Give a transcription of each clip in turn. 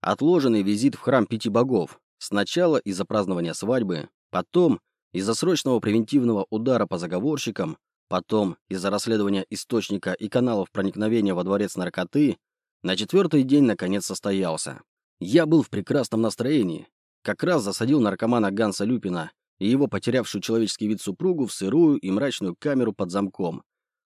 Отложенный визит в храм пяти богов. Сначала из-за празднования свадьбы, потом из-за срочного превентивного удара по заговорщикам, потом из-за расследования источника и каналов проникновения во дворец наркоты, на четвертый день наконец состоялся. Я был в прекрасном настроении. Как раз засадил наркомана Ганса Люпина и его потерявшую человеческий вид супругу в сырую и мрачную камеру под замком,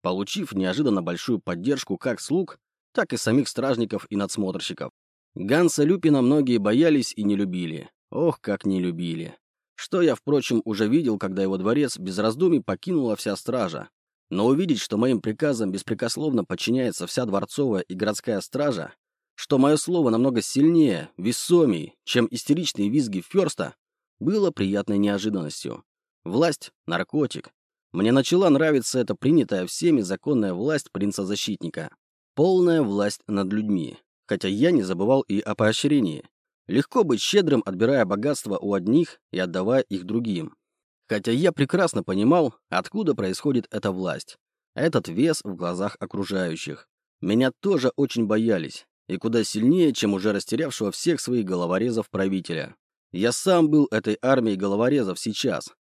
получив неожиданно большую поддержку как слуг, так и самих стражников и надсмотрщиков. Ганса Люпина многие боялись и не любили. Ох, как не любили. Что я, впрочем, уже видел, когда его дворец без раздумий покинула вся стража. Но увидеть, что моим приказам беспрекословно подчиняется вся дворцовая и городская стража, что мое слово намного сильнее, весомей, чем истеричные визги Ферста, было приятной неожиданностью. Власть – наркотик. Мне начала нравиться эта принятая всеми законная власть принца-защитника. Полная власть над людьми. Хотя я не забывал и о поощрении. Легко быть щедрым, отбирая богатство у одних и отдавая их другим. Хотя я прекрасно понимал, откуда происходит эта власть. Этот вес в глазах окружающих. Меня тоже очень боялись. И куда сильнее, чем уже растерявшего всех своих головорезов правителя. Я сам был этой армией головорезов сейчас.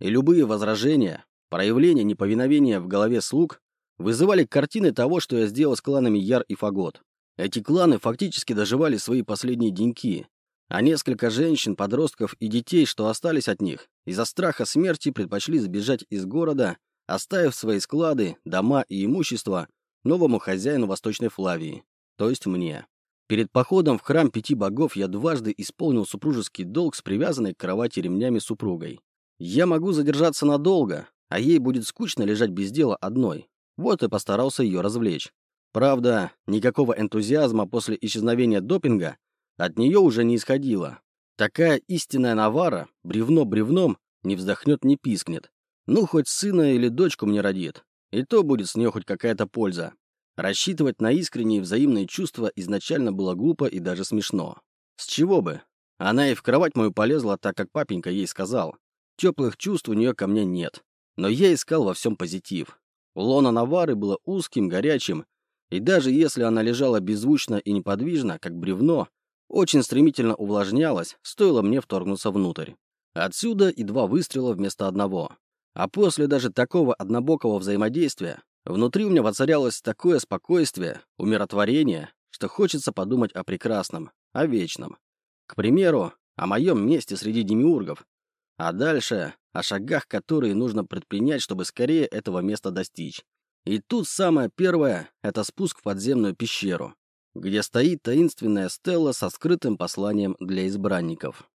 И любые возражения, проявления неповиновения в голове слуг вызывали картины того, что я сделал с кланами Яр и Фагот. Эти кланы фактически доживали свои последние деньки, а несколько женщин, подростков и детей, что остались от них, из-за страха смерти предпочли сбежать из города, оставив свои склады, дома и имущество новому хозяину Восточной Флавии, то есть мне. Перед походом в храм пяти богов я дважды исполнил супружеский долг с привязанной к кровати ремнями супругой. Я могу задержаться надолго, а ей будет скучно лежать без дела одной. Вот и постарался ее развлечь. Правда, никакого энтузиазма после исчезновения допинга от нее уже не исходило. Такая истинная навара, бревно бревном, не вздохнет, не пискнет. Ну, хоть сына или дочку мне родит. И то будет с нее хоть какая-то польза. Рассчитывать на искренние взаимные чувства изначально было глупо и даже смешно. С чего бы? Она и в кровать мою полезла, так как папенька ей сказал. Теплых чувств у нее ко мне нет. Но я искал во всем позитив. Лона Навары было узким, горячим и даже если она лежала беззвучно и неподвижно, как бревно, очень стремительно увлажнялась, стоило мне вторгнуться внутрь. Отсюда и два выстрела вместо одного. А после даже такого однобокого взаимодействия внутри у меня воцарялось такое спокойствие, умиротворение, что хочется подумать о прекрасном, о вечном. К примеру, о моем месте среди демиургов. А дальше о шагах, которые нужно предпринять, чтобы скорее этого места достичь. И тут самое первое — это спуск в подземную пещеру, где стоит таинственная стела со скрытым посланием для избранников.